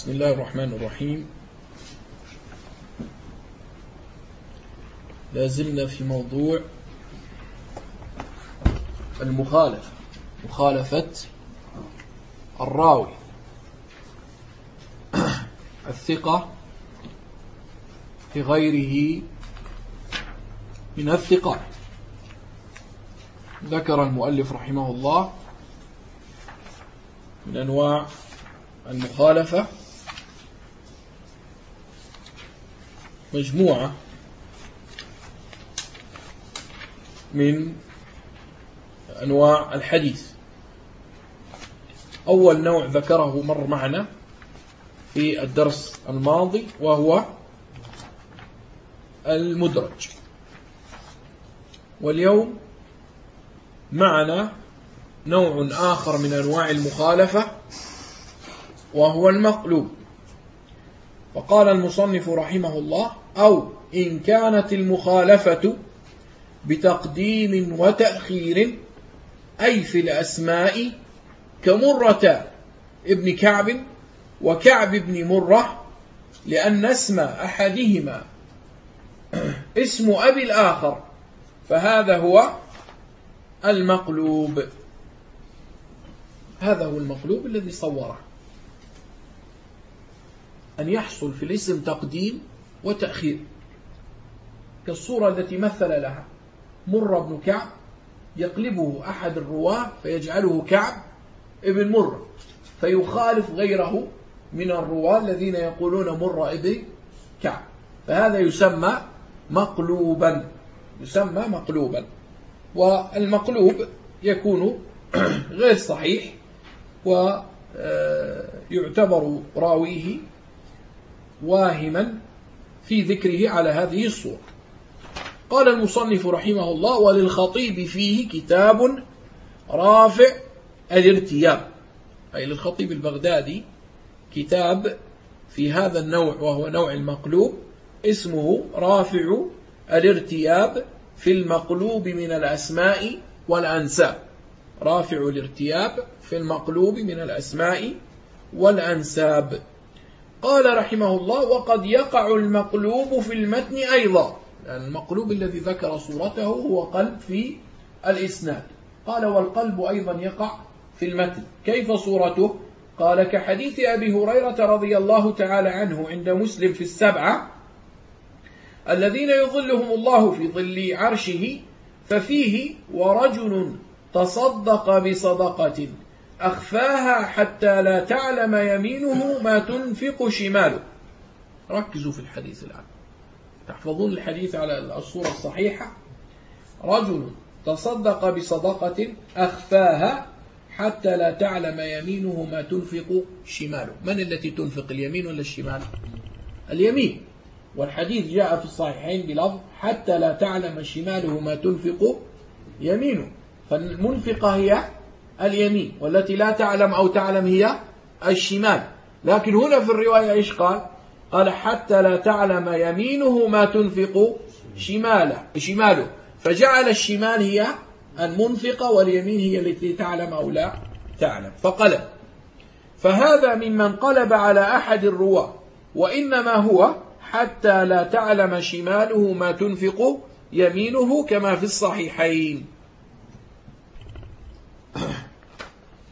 بسم الله الرحمن الرحيم. لازلنا في موضوع المخالفة مخالفة الراوي. الثقة لغيره من الثقات. ذكر المؤلف رحمه الله من أنواع المخالفة مجموعة من أنواع الحديث. أول نوع ذكره مر معنا في الدرس الماضي وهو المدرج. واليوم معنا نوع آخر من أنواع المخالفة وهو المقلوب. فقال المصنف رحمه الله أو إن كانت المخالفة بتقديم وتأخير أي في الأسماء كمرة ابن كعب وكعب بن مرة لأن اسم أحدهما اسم أبي الآخر فهذا هو المقلوب. هذا هو المقلوب الذي صوره. أن يحصل في الاسم تقديم وتأخير. كالصورة التي مثل لها. مر بن كعب يقلبه أحد الرواة فيجعله كعب ابن مر فيخالف غيره من الرواة الذين يقولون مر ابن كعب. فهذا يسمى مقلوبا يسمى مقلوبا. والمقلوب يكون غير صحيح ويعتبر راويه واهما في ذكره على هذه الصورة. قال المصنف رحمه الله وللخطيب فيه كتاب رافع الارتياب. أي للخطيب البغدادي كتاب في هذا النوع وهو نوع المقلوب اسمه رافع الارتياب في المقلوب من الأسماء والأنساب. رافع الارتياب في المقلوب من الأسماء والأنساب. قال رحمه الله وقد يقع المقلوب في المتن أيضا. المقلوب الذي ذكر صورته هو قلب في الإسناد. قال والقلب أيضا يقع في المتن. كيف صورته؟ قال كحديث أبي هريرة رضي الله تعالى عنه عند مسلم في السبعة الذين يظلهم الله في ظل عرشه ففيه ورجل تصدق بصدقة. أخفاها حتى لا تعلم يمينه ما تنفق شماله. ركزوا في الحديث الآن. تحفظون الحديث على الصورة الصحيحة؟ رجل تصدق بصدقة أخفاها حتى لا تعلم يمينه ما تنفق شماله. من التي تنفق اليمين ولا الشمال؟ اليمين. والحديث جاء في الصحيحين بلفظ حتى لا تعلم شماله ما تنفق يمينه. فالمنفقة هي اليمين والتي لا تعلم أو تعلم هي الشمال. لكن هنا في الرواية إيش قال؟ قال حتى لا تعلم يمينه ما تنفق شماله شماله. فجعل الشمال هي المنفقة واليمين هي التي تعلم أو لا تعلم. فقلب فهذا ممن قلب على أحد الرواة وإنما هو حتى لا تعلم شماله ما تنفق يمينه كما في الصحيحين.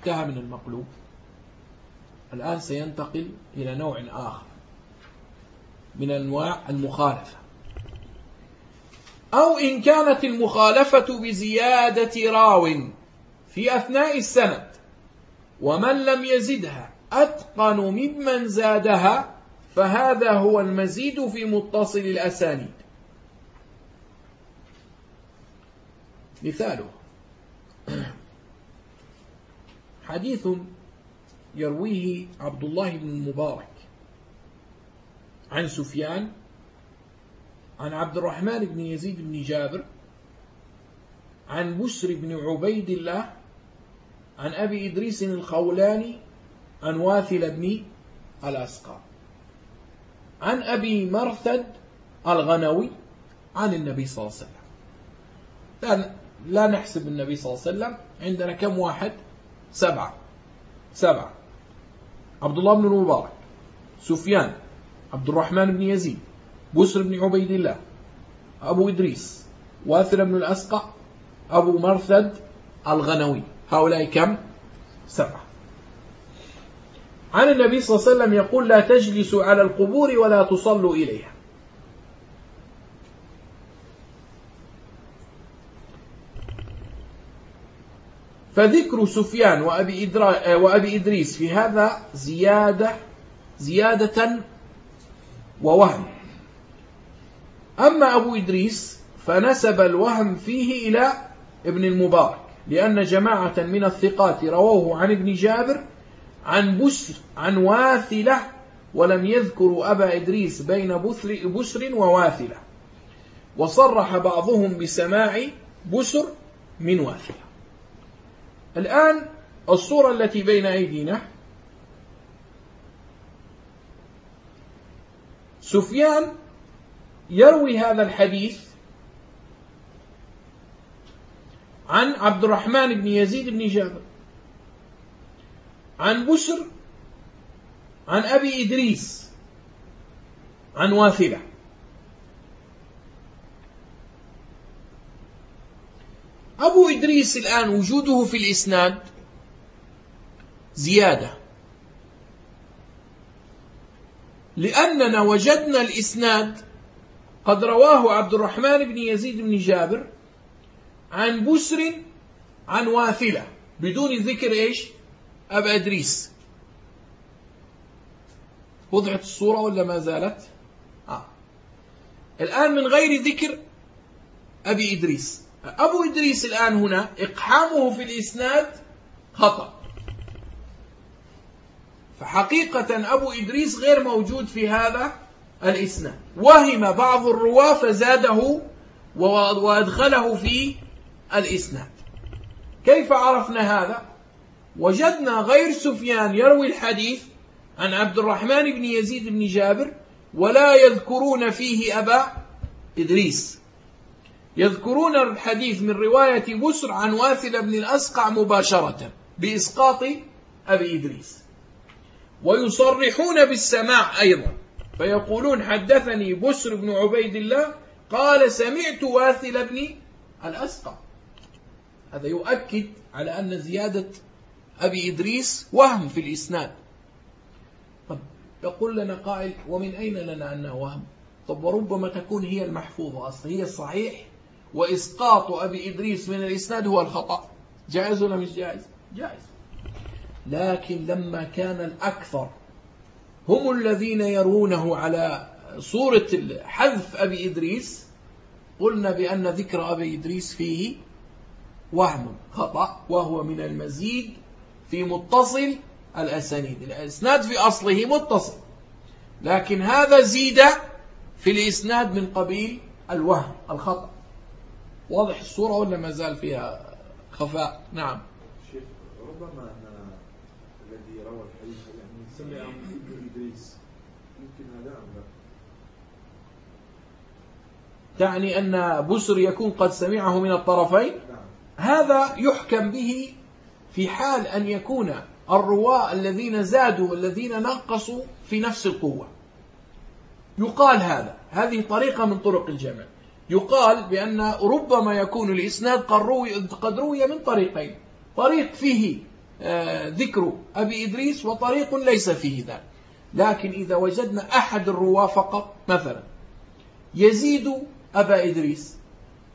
انتهى من المقلوب. الآن سينتقل إلى نوع آخر من أنواع المخالفة. أو إن كانت المخالفة بزيادة راو في أثناء السند ومن لم يزدها أتقن ممن زادها فهذا هو المزيد في متصل الأسانيد. مثاله. حديث يرويه عبد الله بن المبارك عن سفيان عن عبد الرحمن بن يزيد بن جابر عن بسر بن عبيد الله عن أبي إدريس الخولاني عن واثل بن الأسقى عن أبي مرثد الغنوي عن النبي صلى الله عليه وسلم. لا نحسب النبي صلى الله عليه وسلم عندنا كم واحد؟ سبعة. سبعة. عبد الله بن المبارك سفيان عبد الرحمن بن يزيد بسر بن عبيد الله أبو إدريس واثر بن الأسقع أبو مرثد الغنوي. هؤلاء كم؟ سبعة. عن النبي صلى الله عليه وسلم يقول لا تجلسوا على القبور ولا تصلوا إليها. فذكر سفيان وأبي, إدرا وأبي إدريس في هذا زيادة زيادة ووهم. أما أبو إدريس فنسب الوهم فيه إلى ابن المبارك لأن جماعة من الثقات رووه عن ابن جابر عن بسر عن واثلة ولم يذكروا أبا إدريس بين بسر وواثلة. وصرح بعضهم بسماع بسر من واثلة. الآن الصورة التي بين أيدينا سفيان يروي هذا الحديث عن عبد الرحمن بن يزيد بن جابر عن بسر عن أبي إدريس عن واثلة. أبو إدريس الآن وجوده في الإسناد زيادة. لأننا وجدنا الإسناد قد رواه عبد الرحمن بن يزيد بن جابر عن بسر عن واثلة بدون ذكر إيش؟ أبا إدريس. وضعت الصورة ولا ما زالت؟ آه. الآن من غير ذكر أبي إدريس. أبو إدريس الآن هنا إقحامه في الإسناد خطأ. فحقيقة أبو إدريس غير موجود في هذا الإسناد. وهم بعض الرواة فزاده وأدخله في الإسناد. كيف عرفنا هذا؟ وجدنا غير سفيان يروي الحديث عن عبد الرحمن بن يزيد بن جابر ولا يذكرون فيه أبا إدريس. يذكرون الحديث من رواية بسر عن واثل بن الأسقع مباشرة بإسقاط أبي إدريس. ويصرحون بالسماع أيضا فيقولون حدثني بسر بن عبيد الله قال سمعت واثل بن الأسقع هذا يؤكد على أن زيادة أبي إدريس وهم في الإسناد. طب يقول لنا قائل ومن أين لنا أنه وهم؟ طب وربما تكون هي المحفوظة أصلا هي الصحيح وإسقاط أبي إدريس من الإسناد هو الخطأ. جائز ولا مش جائز؟ جائز. لكن لما كان الأكثر هم الذين يرونه على صورة حذف أبي إدريس قلنا بأن ذكر أبي إدريس فيه وهم خطأ وهو من المزيد في متصل الأسانيد. الإسناد في أصله متصل لكن هذا زيد في الإسناد من قبيل الوهم الخطأ. واضح الصورة ولا ما زال فيها خفاء؟ نعم. شيخ ربما أن الذي روى الحديث يعني سمع ابن إدريس يمكن هذا أم لا؟ تعني أن بسر يكون قد سمعه من الطرفين؟ نعم. هذا يحكم به في حال أن يكون الرواة الذين زادوا والذين نقصوا في نفس القوة. يقال هذا. هذه طريقة من طرق الجمع. يقال بأن ربما يكون الإسناد قد روي من طريقين. طريق فيه آه، ذكر أبي إدريس وطريق ليس فيه ذلك. لكن إذا وجدنا أحد الرواة فقط مثلا يزيد أبا إدريس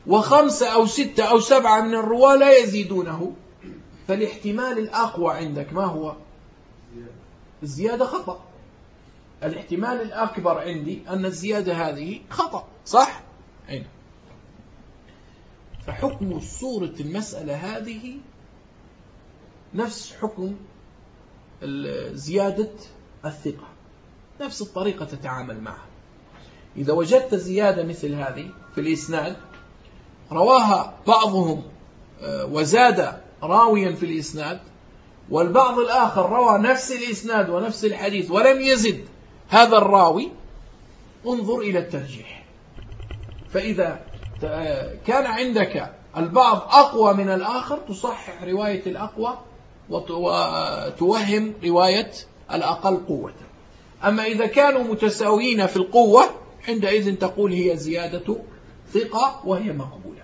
وخمسة أو ستة أو سبعة من الرواة لا يزيدونه. فالاحتمال الأقوى عندك ما هو؟ الزيادة خطأ. الاحتمال الأكبر عندي أن الزيادة هذه خطأ صح؟ أين؟ فحكم صورة المسألة هذه نفس حكم زيادة الثقة نفس الطريقة تتعامل معها إذا وجدت زيادة مثل هذه في الإسناد رواها بعضهم آه، وزاد راويا في الإسناد والبعض الآخر روى نفس الإسناد ونفس الحديث ولم يزد هذا الراوي انظر إلى الترجيح فإذا كان عندك البعض أقوى من الآخر تصحح رواية الأقوى وتوهم رواية الأقل قوة. أما إذا كانوا متساويين في القوة عندئذ تقول هي زيادة ثقة وهي مقبولة.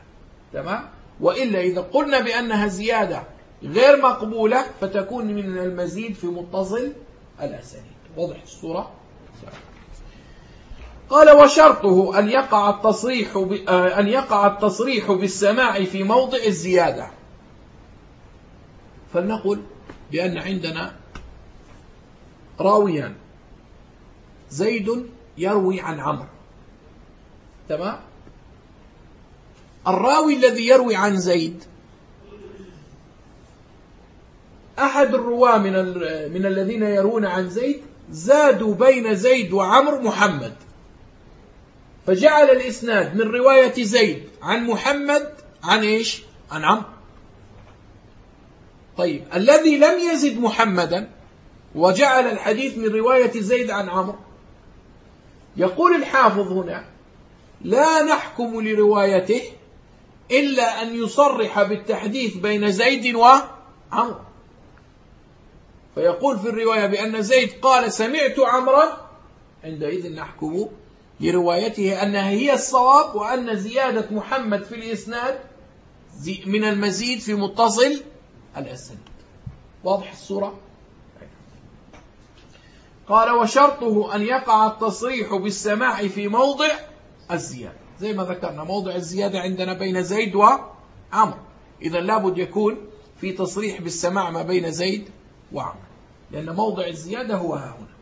تمام؟ وإلا إذا قلنا بأنها زيادة غير مقبولة فتكون من المزيد في متصل الأسانيد. واضح الصورة؟ قال وشرطه أن يقع التصريح أن يقع التصريح بالسماع في موضع الزيادة. فلنقل بأن عندنا راويان. زيد يروي عن عمرو. تمام؟ الراوي الذي يروي عن زيد. أحد الرواة من, من الذين يرون عن زيد زادوا بين زيد وعمر محمد. فجعل الإسناد من رواية زيد عن محمد عن إيش؟ عن عمرو. طيب الذي لم يزد محمدا وجعل الحديث من رواية زيد عن عمرو. يقول الحافظ هنا لا نحكم لروايته إلا أن يصرح بالتحديث بين زيد وعمرو فيقول في الرواية بأن زيد قال سمعت عمرا عندئذ نحكم لروايته أنها هي الصواب وأن زيادة محمد في الإسناد من المزيد في متصل الأسناد. واضح الصورة؟ قال وشرطه أن يقع التصريح بالسماع في موضع الزيادة. زي ما ذكرنا موضع الزيادة عندنا بين زيد وعمر إذا لابد يكون في تصريح بالسماع ما بين زيد وعمر لأن موضع الزيادة هو ها هنا.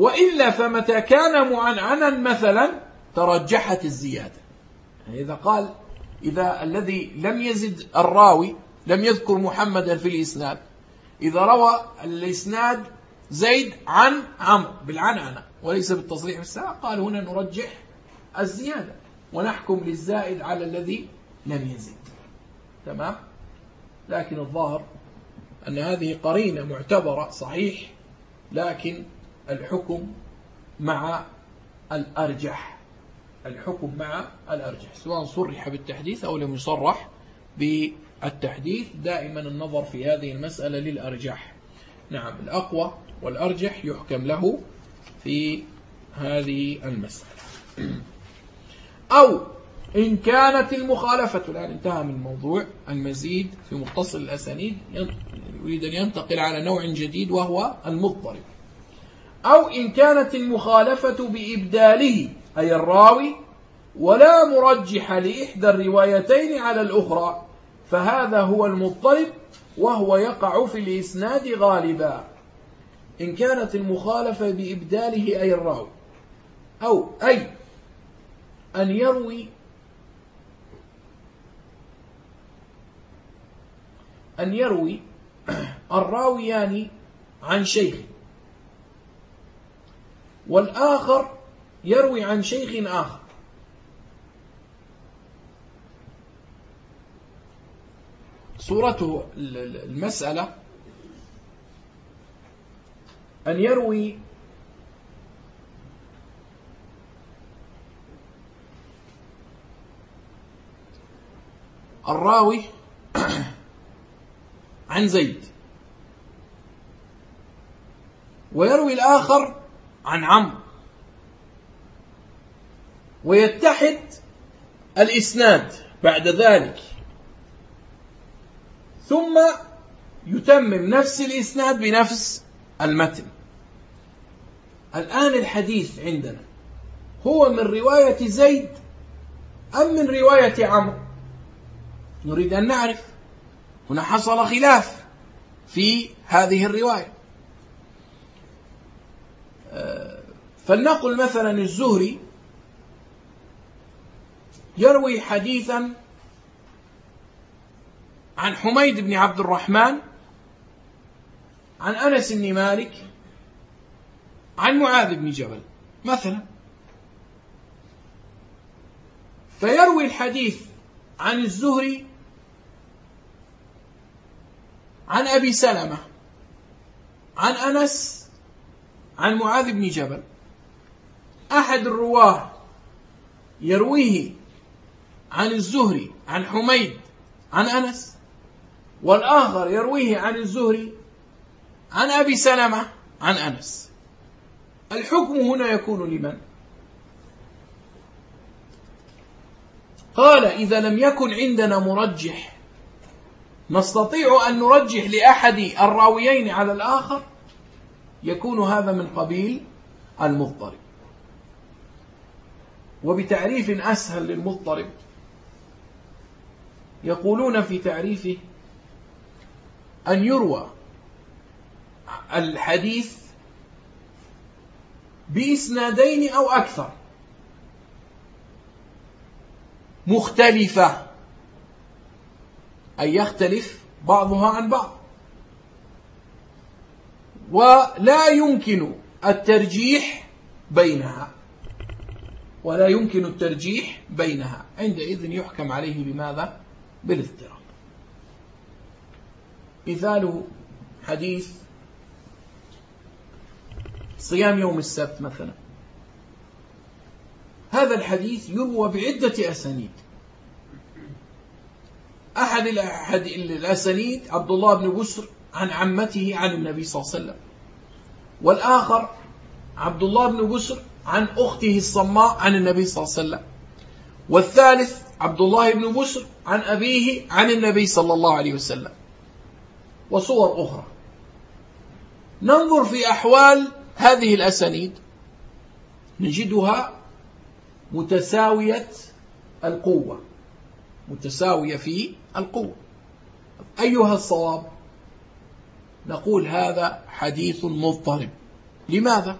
وإلا فمتى كان معنعنا مثلا ترجحت الزيادة. يعني إذا قال إذا الذي لم يزد الراوي لم يذكر محمدا في الإسناد إذا روى الإسناد زيد عن عمرو بالعنعنة وليس بالتصريح بالساعة قال هنا نرجح الزيادة ونحكم للزائد على الذي لم يزد. تمام؟ لكن الظاهر أن هذه قرينة معتبرة صحيح لكن الحكم مع الأرجح. الحكم مع الأرجح سواء صرح بالتحديث أو لم يصرح بالتحديث دائما النظر في هذه المسألة للأرجح. نعم الأقوى والأرجح يحكم له في هذه المسألة. أو إن كانت المخالفة الآن انتهى من موضوع المزيد في متصل الأسانيد يريد أن ينتقل على نوع جديد وهو المضطرب. أو إن كانت المخالفة بإبداله أي الراوي ولا مرجح لإحدى الروايتين على الأخرى فهذا هو المضطرب وهو يقع في الإسناد غالبا. إن كانت المخالفة بإبداله أي الراوي أو أي أن يروي أن يروي الراويان عن شيخ والآخر يروي عن شيخ آخر. صورته المسألة أن يروي الراوي عن زيد. ويروي الآخر عن عمرو. ويتحد الإسناد بعد ذلك. ثم يتمم نفس الإسناد بنفس المتن. الآن الحديث عندنا هو من رواية زيد أم من رواية عمرو؟ نريد أن نعرف. هنا حصل خلاف في هذه الرواية. فلنقل مثلا الزهري يروي حديثا عن حميد بن عبد الرحمن عن أنس بن مالك عن معاذ بن جبل مثلا. فيروي الحديث عن الزهري عن أبي سلمة عن أنس عن معاذ بن جبل. أحد الرواه يرويه عن الزهري عن حميد عن أنس والآخر يرويه عن الزهري عن أبي سلمة عن أنس. الحكم هنا يكون لمن؟ قال إذا لم يكن عندنا مرجح نستطيع أن نرجح لأحد الراويين على الآخر؟ يكون هذا من قبيل المضطرب. وبتعريف أسهل للمضطرب. يقولون في تعريفه أن يروى الحديث بإسنادين أو أكثر. مختلفة. أي يختلف بعضها عن بعض. ولا يمكن الترجيح بينها. ولا يمكن الترجيح بينها. عندئذ يحكم عليه بماذا؟ بالاضطراب. مثاله حديث صيام يوم السبت مثلا. هذا الحديث يروى بعدة أسانيد. أحد الأسانيد عبد الله بن بسر عن عمته عن النبي صلى الله عليه وسلم. والآخر عبد الله بن بسر عن أخته الصماء عن النبي صلى الله عليه وسلم. والثالث عبد الله بن بسر عن أبيه عن النبي صلى الله عليه وسلم. وصور أخرى. ننظر في أحوال هذه الأسانيد. نجدها متساوية القوة. متساوية في القوة. أيها الصواب نقول هذا حديث مضطرب. لماذا؟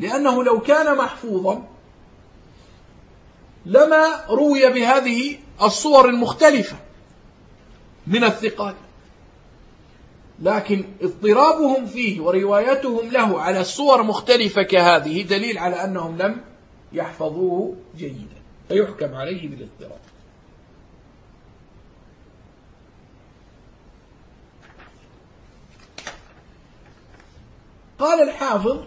لأنه لو كان محفوظا لما روي بهذه الصور المختلفة من الثقات لكن اضطرابهم فيه وروايتهم له على صور مختلفة كهذه دليل على أنهم لم يحفظوه جيدا. فيحكم عليه بالاضطراب. قال الحافظ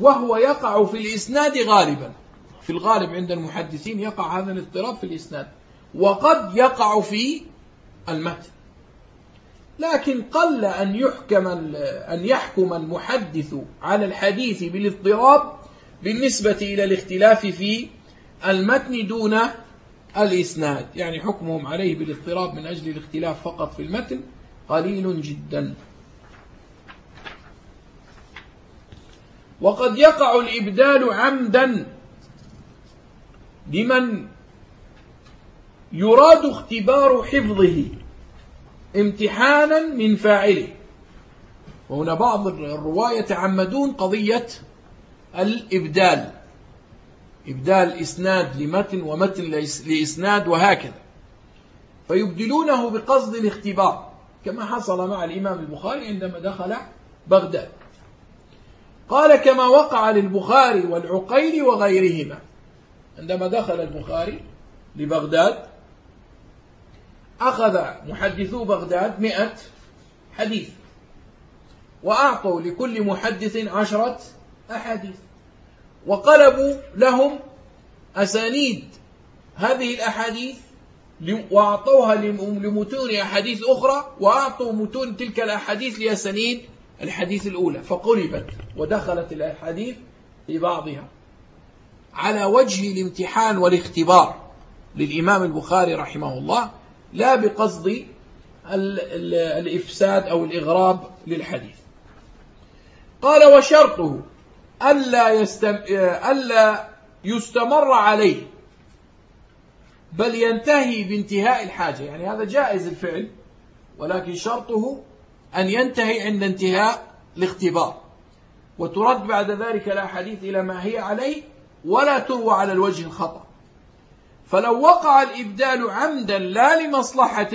وهو يقع في الإسناد غالبا. في الغالب عند المحدثين يقع هذا الاضطراب في الإسناد. وقد يقع في المتن. لكن قل أن يحكم أن يحكم المحدث على الحديث بالاضطراب بالنسبة إلى الاختلاف في المتن دون الإسناد. يعني حكمهم عليه بالاضطراب من أجل الاختلاف فقط في المتن قليل جدا. وقد يقع الإبدال عمدا لمن يراد اختبار حفظه امتحانا من فاعله. وهنا بعض الرواة يتعمدون قضية الإبدال. إبدال إسناد لمتن ومتن لإسناد وهكذا. فيبدلونه بقصد الاختبار كما حصل مع الإمام البخاري عندما دخل بغداد. قال كما وقع للبخاري والعقيل وغيرهما. عندما دخل البخاري لبغداد أخذ محدثو بغداد مئة حديث وأعطوا لكل محدث عشرة أحاديث وقلبوا لهم أسانيد هذه الأحاديث وأعطوها لمتون أحاديث أخرى وأعطوا متون تلك الأحاديث لأسانيد الحديث الأولى فقلبت ودخلت الأحاديث في بعضها. على وجه الامتحان والاختبار للإمام البخاري رحمه الله لا بقصد الإفساد أو الإغراب للحديث. قال وشرطه ألا, يستم... ألا يستمر عليه بل ينتهي بانتهاء الحاجة. يعني هذا جائز الفعل ولكن شرطه أن ينتهي عند انتهاء الاختبار. وترد بعد ذلك الأحاديث إلى ما هي عليه ولا تروى على الوجه الخطأ. فلو وقع الإبدال عمدا لا لمصلحة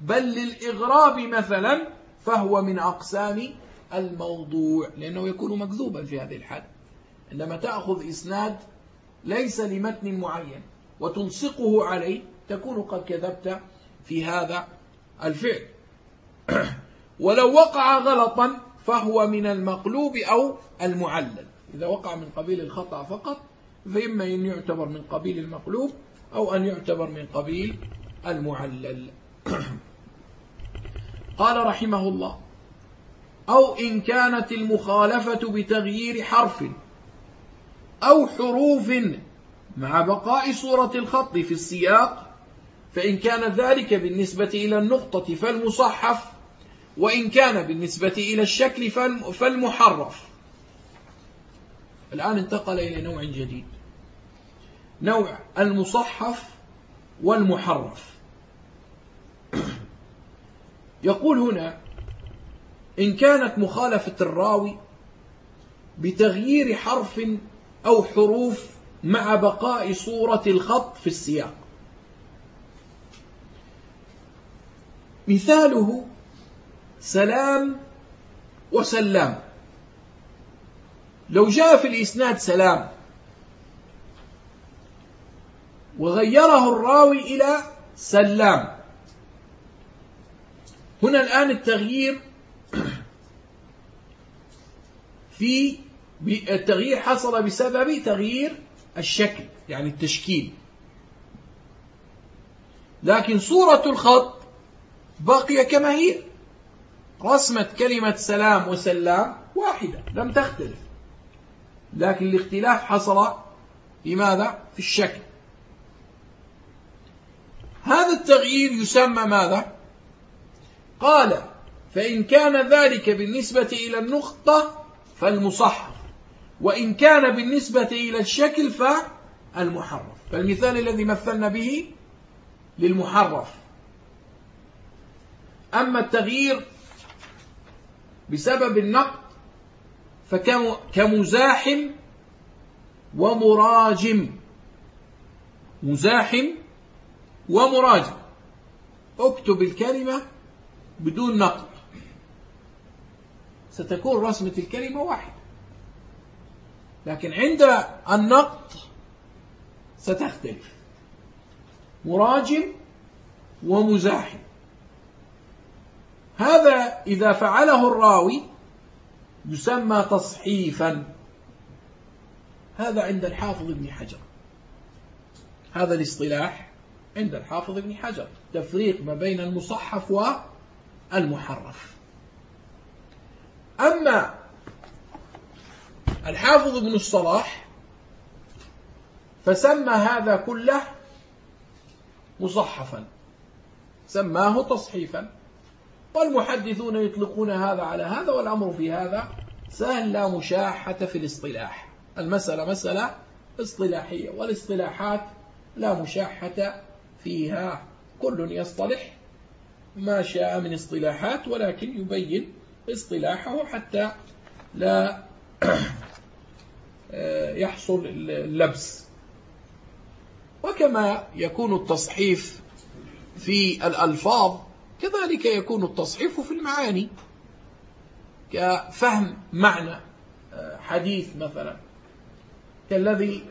بل للإغراب مثلا فهو من أقسام الموضوع لأنه يكون مكذوبا في هذه الحالة عندما تأخذ إسناد ليس لمتن معين وتلصقه عليه تكون قد كذبت في هذا الفعل. ولو وقع غلطا فهو من المقلوب أو المعلل. إذا وقع من قبيل الخطأ فقط فإما أن يعتبر من قبيل المقلوب أو أن يعتبر من قبيل المعلل. قال رحمه الله أو إن كانت المخالفة بتغيير حرف أو حروف مع بقاء صورة الخط في السياق فإن كان ذلك بالنسبة إلى النقطة فالمصحف وإن كان بالنسبة إلى الشكل فالمحرف. الآن انتقل إلى نوع جديد. نوع المصحف والمحرف. يقول هنا إن كانت مخالفة الراوي بتغيير حرف أو حروف مع بقاء صورة الخط في السياق. مثاله سلام وسلام. لو جاء في الإسناد سلام. وغيره الراوي إلى سلام. هنا الآن التغيير في التغيير حصل بسبب تغيير الشكل يعني التشكيل. لكن صورة الخط باقية كما هي. رسمة كلمة سلام وسلام واحدة لم تختلف لكن الاختلاف حصل في ماذا؟ في الشكل هذا التغيير يسمى ماذا؟ قال فإن كان ذلك بالنسبة إلى النقطة فالمصحف وإن كان بالنسبة إلى الشكل فالمحرف فالمثال الذي مثلنا به للمحرف أما التغيير بسبب النقد فكمزاحم ومراجم. مزاحم ومراجم. اكتب الكلمة بدون نقد. ستكون رسمة الكلمة واحدة. لكن عند النقد ستختلف. مراجم ومزاحم. هذا إذا فعله الراوي يسمى تصحيفا. هذا عند الحافظ ابن حجر. هذا الاصطلاح عند الحافظ ابن حجر. تفريق ما بين المصحف والمحرف. أما الحافظ ابن الصلاح فسمى هذا كله مصحفا. سماه تصحيفا. والمحدثون يطلقون هذا على هذا والأمر في هذا سهل لا مشاحة في الاصطلاح. المسألة مسألة اصطلاحية والاصطلاحات لا مشاحة فيها. كل يصطلح ما شاء من اصطلاحات ولكن يبين اصطلاحه حتى لا يحصل اللبس. وكما يكون التصحيف في الألفاظ كذلك يكون التصحيف في المعاني كفهم معنى آه، حديث مثلا. كالذي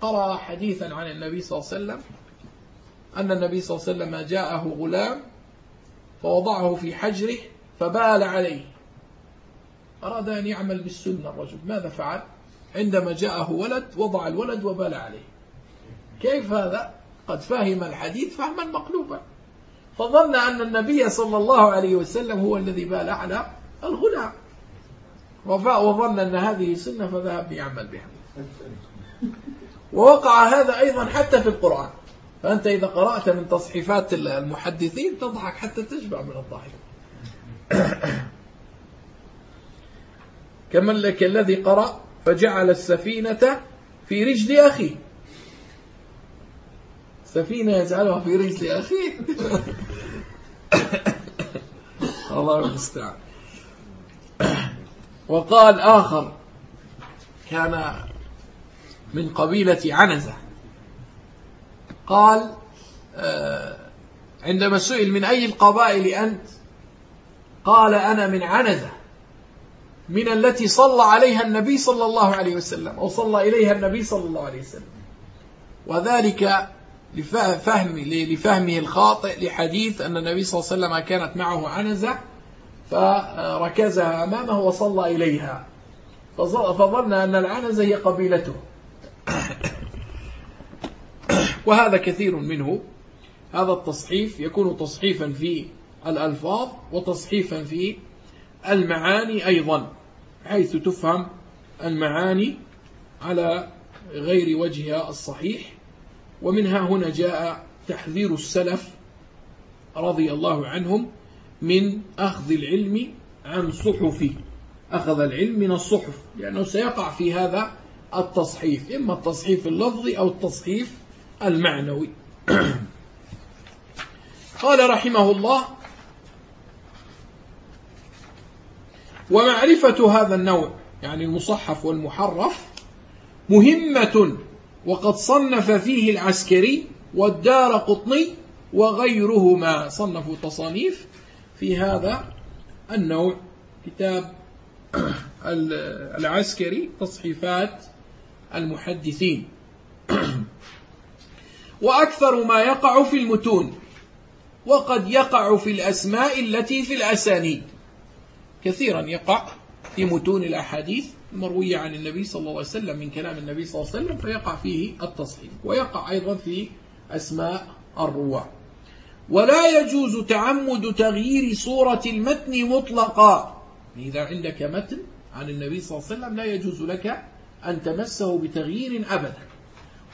قرأ حديثا عن النبي صلى الله عليه وسلم أن النبي صلى الله عليه وسلم جاءه غلام فوضعه في حجره فبال عليه. أراد أن يعمل بالسنة الرجل. ماذا فعل؟ عندما جاءه ولد وضع الولد وبال عليه. كيف هذا؟ قد فهم الحديث فهما مقلوبا. فظن أن النبي صلى الله عليه وسلم هو الذي بال على الغلام وظن أن هذه سنة فذهب يعمل بها. ووقع هذا أيضا حتى في القرآن. فأنت إذا قرأت من تصحيفات المحدثين تضحك حتى تشبع من الضحك. كمن لك الذي قرأ فجعل السفينة في رجل أخيه. سفينة يجعلها في رجل أخيه الله المستعان. وقال آخر كان من قبيلة عنزة. قال آه، عندما سئل من أي القبائل أنت؟ قال أنا من عنزة من التي صلى عليها النبي صلى الله عليه وسلم أو صلى إليها النبي صلى الله عليه وسلم. وذلك لفهم لفهمه الخاطئ لحديث أن النبي صلى الله عليه وسلم كانت معه عنزة فركزها أمامه وصلى إليها. فظن أن العنزة هي قبيلته. وهذا كثير منه. هذا التصحيف يكون تصحيفا في الألفاظ وتصحيفا في المعاني أيضا حيث تفهم المعاني على غير وجهها الصحيح. ومنها هنا جاء تحذير السلف رضي الله عنهم من أخذ العلم عن صحف أخذ العلم من الصحف لأنه سيقع في هذا التصحيف إما التصحيف اللفظي أو التصحيف المعنوي. قال رحمه الله ومعرفة هذا النوع يعني المصحف والمحرف مهمة وقد صنف فيه العسكري والدار قطني وغيرهما. صنفوا تصانيف في هذا النوع. كتاب العسكري تصحيفات المحدثين. وأكثر ما يقع في المتون. وقد يقع في الأسماء التي في الأسانيد. كثيرا يقع. في متون الأحاديث المروية عن النبي صلى الله عليه وسلم من كلام النبي صلى الله عليه وسلم فيقع فيه التصحيح ويقع أيضا في أسماء الرواة. ولا يجوز تعمد تغيير صورة المتن مطلقا. إذا عندك متن عن النبي صلى الله عليه وسلم لا يجوز لك أن تمسه بتغيير أبدا.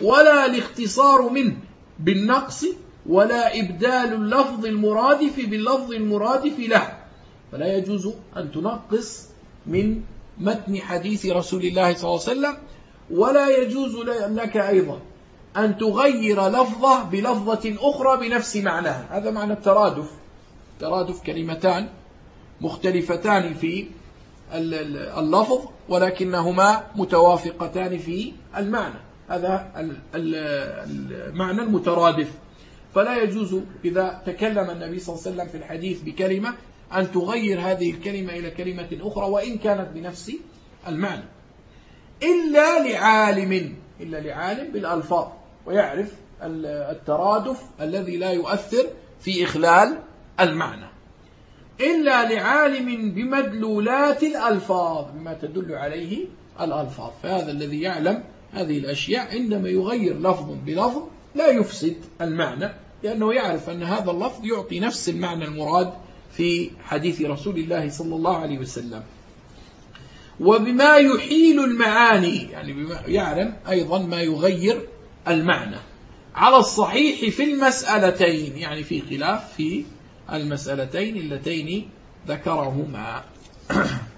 ولا الاختصار منه بالنقص ولا إبدال اللفظ المرادف باللفظ المرادف له. فلا يجوز أن تنقص من متن حديث رسول الله صلى الله عليه وسلم ولا يجوز لك أيضا أن تغير لفظة بلفظة أخرى بنفس معناها. هذا معنى الترادف. ترادف كلمتان مختلفتان في اللفظ ولكنهما متوافقتان في المعنى. هذا المعنى المترادف. فلا يجوز إذا تكلم النبي صلى الله عليه وسلم في الحديث بكلمة أن تغير هذه الكلمة إلى كلمة أخرى وإن كانت بنفس المعنى. إلا لعالم إلا لعالم بالألفاظ ويعرف الترادف الذي لا يؤثر في إخلال المعنى. إلا لعالم بمدلولات الألفاظ بما تدل عليه الألفاظ. فهذا الذي يعلم هذه الأشياء عندما يغير لفظ بلفظ لا يفسد المعنى لأنه يعرف أن هذا اللفظ يعطي نفس المعنى المراد في حديث رسول الله صلى الله عليه وسلم. وبما يحيل المعاني يعني بما يعلم أيضا ما يغير المعنى. على الصحيح في المسألتين يعني في خلاف في المسألتين اللتين ذكرهما.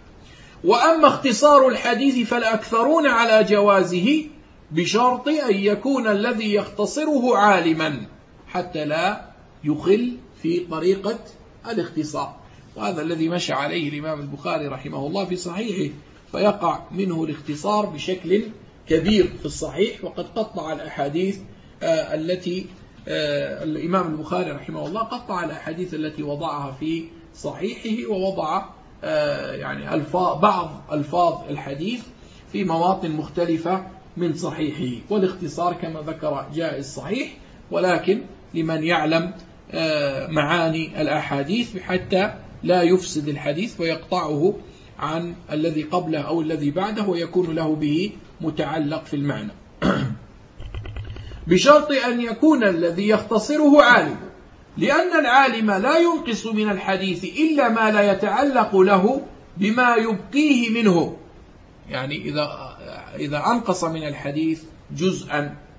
وأما اختصار الحديث فالأكثرون على جوازه بشرط أن يكون الذي يختصره عالما حتى لا يخل في طريقة الاختصار. وهذا الذي مشى عليه الإمام البخاري رحمه الله في صحيحه فيقع منه الاختصار بشكل كبير في الصحيح وقد قطع الأحاديث آه، التي آه، الإمام البخاري رحمه الله قطع الأحاديث التي وضعها في صحيحه ووضع آه، يعني ألفاظ بعض ألفاظ الحديث في مواطن مختلفة من صحيحه. والاختصار كما ذكر جائز صحيح ولكن لمن يعلم معاني الأحاديث حتى لا يفسد الحديث ويقطعه عن الذي قبله أو الذي بعده ويكون له به متعلق في المعنى. بشرط أن يكون الذي يختصره عالم لأن العالم لا ينقص من الحديث إلا ما لا يتعلق له بما يبقيه منه. يعني إذا, إذا أنقص من الحديث جزءا آه،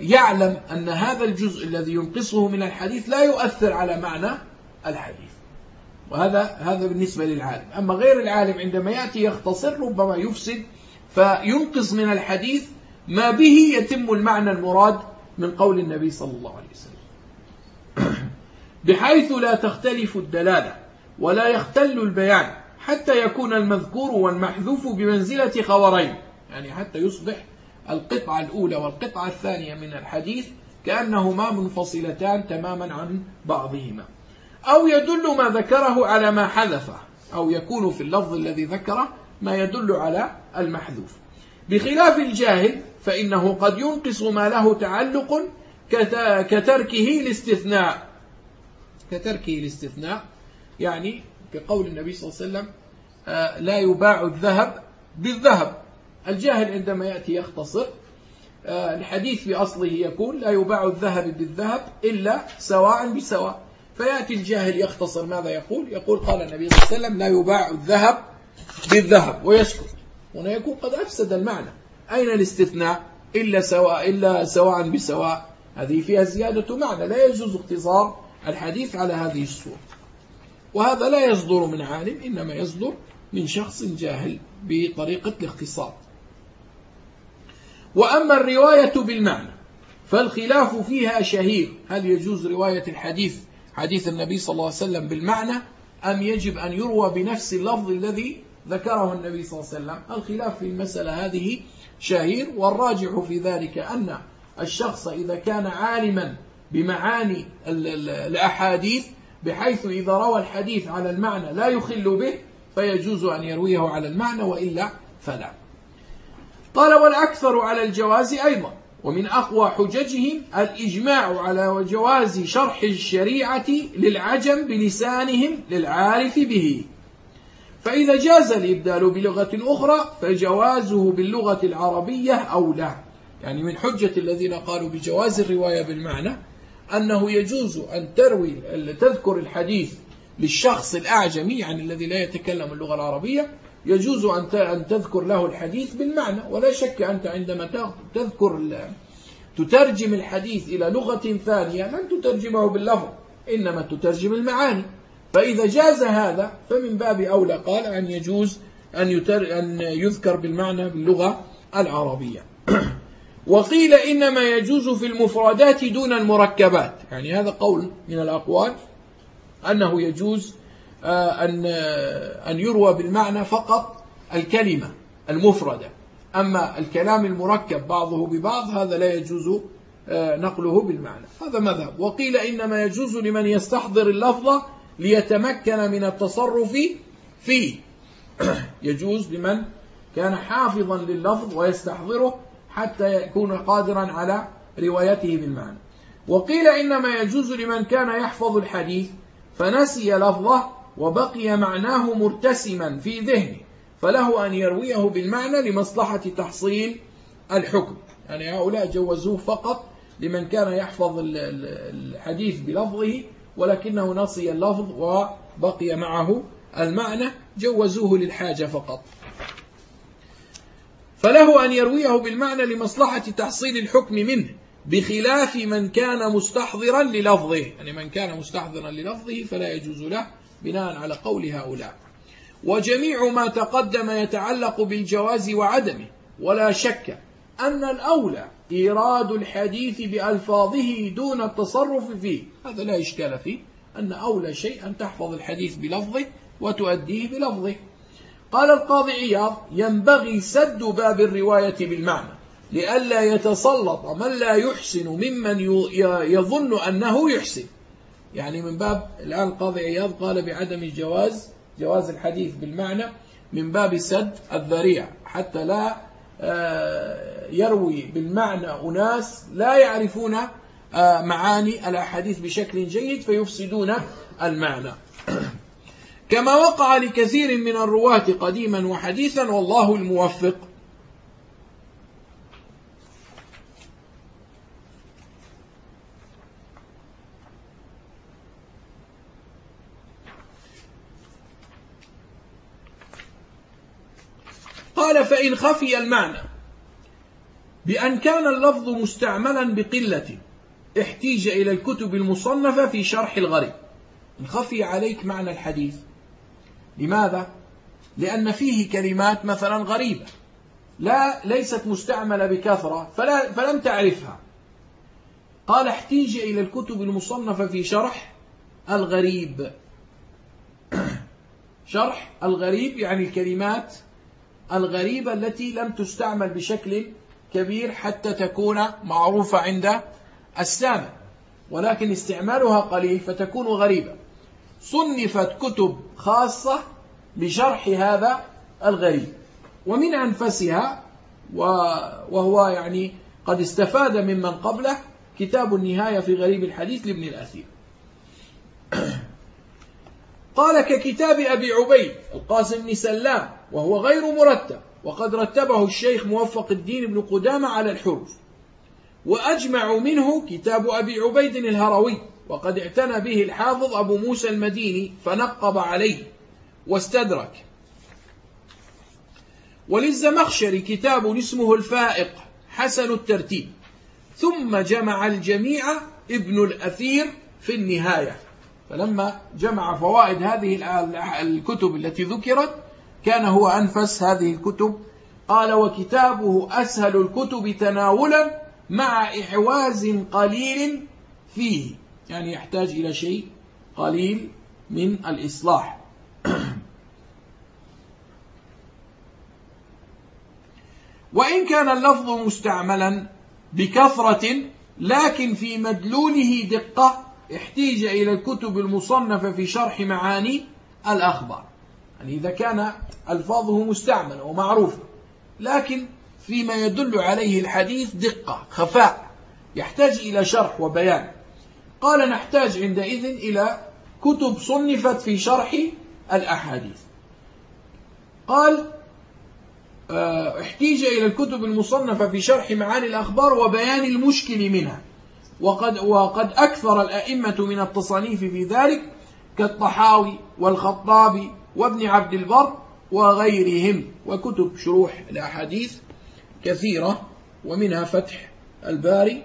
يعلم أن هذا الجزء الذي ينقصه من الحديث لا يؤثر على معنى الحديث. وهذا هذا بالنسبة للعالم. أما غير العالم عندما يأتي يختصر ربما يفسد فينقص من الحديث ما به يتم المعنى المراد من قول النبي صلى الله عليه وسلم. بحيث لا تختلف الدلالة ولا يختل البيان حتى يكون المذكور والمحذوف بمنزلة خبرين يعني حتى يصبح القطعة الأولى والقطعة الثانية من الحديث كأنهما منفصلتان تماما عن بعضهما. أو يدل ما ذكره على ما حذفه أو يكون في اللفظ الذي ذكره ما يدل على المحذوف. بخلاف الجاهل فإنه قد ينقص ما له تعلق كتركه الاستثناء. كتركه الاستثناء يعني كقول النبي صلى الله عليه وسلم آه، لا يباع الذهب بالذهب. الجاهل عندما يأتي يختصر آه، الحديث في أصله يقول لا يباع الذهب بالذهب إلا سواء بسواء. فيأتي الجاهل يختصر ماذا يقول؟ يقول قال النبي صلى الله عليه وسلم لا يباع الذهب بالذهب. ويسكت. هنا يكون قد أفسد المعنى. أين الاستثناء؟ إلا سواء إلا سواء بسواء. هذه فيها زيادة معنى. لا يجوز اختصار الحديث على هذه الصورة. وهذا لا يصدر من عالم إنما يصدر من شخص جاهل بطريقة الاختصار. وأما الرواية بالمعنى فالخلاف فيها شهير. هل يجوز رواية الحديث حديث النبي صلى الله عليه وسلم بالمعنى أم يجب أن يروى بنفس اللفظ الذي ذكره النبي صلى الله عليه وسلم؟ الخلاف في المسألة هذه شهير والراجح في ذلك أن الشخص إذا كان عالما بمعاني الأحاديث بحيث إذا روى الحديث على المعنى لا يخل به فيجوز أن يرويه على المعنى وإلا فلا. قال والأكثر على الجواز أيضا ومن أقوى حججهم الإجماع على جواز شرح الشريعة للعجم بلسانهم للعارف به. فإذا جاز الإبدال بلغة أخرى فجوازه باللغة العربية أولى. يعني من حجة الذين قالوا بجواز الرواية بالمعنى أنه يجوز أن تروي تذكر الحديث للشخص الأعجمي يعني الذي لا يتكلم اللغة العربية يجوز أن تذكر له الحديث بالمعنى ولا شك أنت عندما تذكر تترجم الحديث إلى لغة ثانية لن تترجمه باللفظ إنما تترجم المعاني. فإذا جاز هذا فمن باب أولى قال أن يجوز أن, يتر أن يذكر بالمعنى باللغة العربية. وقيل إنما يجوز في المفردات دون المركبات. يعني هذا قول من الأقوال أنه يجوز أن آه، أن يروى بالمعنى فقط الكلمة المفردة. أما الكلام المركب بعضه ببعض هذا لا يجوز آه، نقله بالمعنى. هذا مذهب. وقيل إنما يجوز لمن يستحضر اللفظ ليتمكن من التصرف فيه. يجوز لمن كان حافظا لللفظ ويستحضره حتى يكون قادرا على روايته بالمعنى. وقيل إنما يجوز لمن كان يحفظ الحديث فنسي لفظه وبقي معناه مرتسما في ذهنه فله أن يرويه بالمعنى لمصلحة تحصيل الحكم. يعني هؤلاء جوزوه فقط لمن كان يحفظ الحديث بلفظه ولكنه نسي اللفظ وبقي معه المعنى جوزوه للحاجة فقط. فله أن يرويه بالمعنى لمصلحة تحصيل الحكم منه بخلاف من كان مستحضرا للفظه. يعني من كان مستحضرا للفظه فلا يجوز له بناء على قول هؤلاء. وجميع ما تقدم يتعلق بالجواز وعدمه ولا شك أن الأولى إيراد الحديث بألفاظه دون التصرف فيه. هذا لا إشكال فيه أن أولى شيء أن تحفظ الحديث بلفظه وتؤديه بلفظه. قال القاضي عياض ينبغي سد باب الرواية بالمعنى لئلا يتسلط من لا يحسن ممن يظن أنه يحسن. يعني من باب الآن القاضي عياض قال بعدم جواز جواز الحديث بالمعنى من باب سد الذريع حتى لا آه، يروي بالمعنى أناس لا يعرفون آه، معاني الأحاديث بشكل جيد فيفسدون المعنى. كما وقع لكثير من الرواة قديما وحديثا والله الموفق. قال فإن خفي المعنى بأن كان اللفظ مستعملا بقلة احتيج إلى الكتب المصنفة في شرح الغريب. إن خفي عليك معنى الحديث. لماذا؟ لأن فيه كلمات مثلا غريبة لا ليست مستعملة بكثرة فلا فلم تعرفها. قال احتيج إلى الكتب المصنفة في شرح الغريب. شرح الغريب يعني الكلمات الغريبة التي لم تستعمل بشكل كبير حتى تكون معروفة عند السامع ولكن استعمالها قليل فتكون غريبة. صنفت كتب خاصة لشرح هذا الغريب ومن أنفسها وهو يعني قد استفاد ممن قبله كتاب النهاية في غريب الحديث لابن الأثير. قال ككتاب أبي عبيد القاسم بن سلام وهو غير مرتب وقد رتبه الشيخ موفق الدين بن قدامة على الحروف. وأجمع منه كتاب أبي عبيد الهروي وقد اعتنى به الحافظ أبو موسى المديني فنقب عليه واستدرك. وللزمخشري كتاب اسمه الفائق حسن الترتيب. ثم جمع الجميع ابن الأثير في النهاية. فلما جمع فوائد هذه الكتب التي ذكرت كان هو أنفس هذه الكتب. قال وكتابه أسهل الكتب تناولا مع إحواز قليل فيه. يعني يحتاج إلى شيء قليل من الإصلاح. وإن كان اللفظ مستعملا بكثرة لكن في مدلوله دقة احتيج إلى الكتب المصنفة في شرح معاني الأخبار. يعني إذا كان ألفاظه مستعملة ومعروفة لكن فيما يدل عليه الحديث دقة خفاء يحتاج إلى شرح وبيان. قال نحتاج عندئذ إلى كتب صنفت في شرح الأحاديث. قال آه، احتيج إلى الكتب المصنفة في شرح معاني الأخبار وبيان المشكل منها. وقد, وقد أكثر الأئمة من التصانيف في ذلك كالطحاوي والخطابي وابن عبد البر وغيرهم وكتب شروح الأحاديث كثيرة ومنها فتح الباري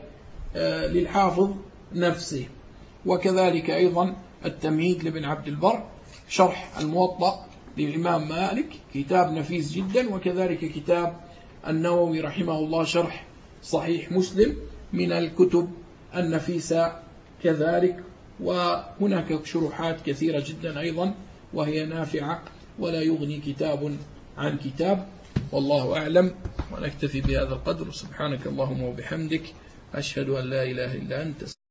آه، للحافظ نفسه. وكذلك أيضا التمهيد لابن عبد البر شرح الموطأ للإمام مالك كتاب نفيس جدا وكذلك كتاب النووي رحمه الله شرح صحيح مسلم من الكتب النفيسة كذلك وهناك شروحات كثيرة جدا أيضا وهي نافعة ولا يغني كتاب عن كتاب. والله أعلم ونكتفي بهذا القدر. سبحانك اللهم وبحمدك أشهد أن لا إله إلا أنت.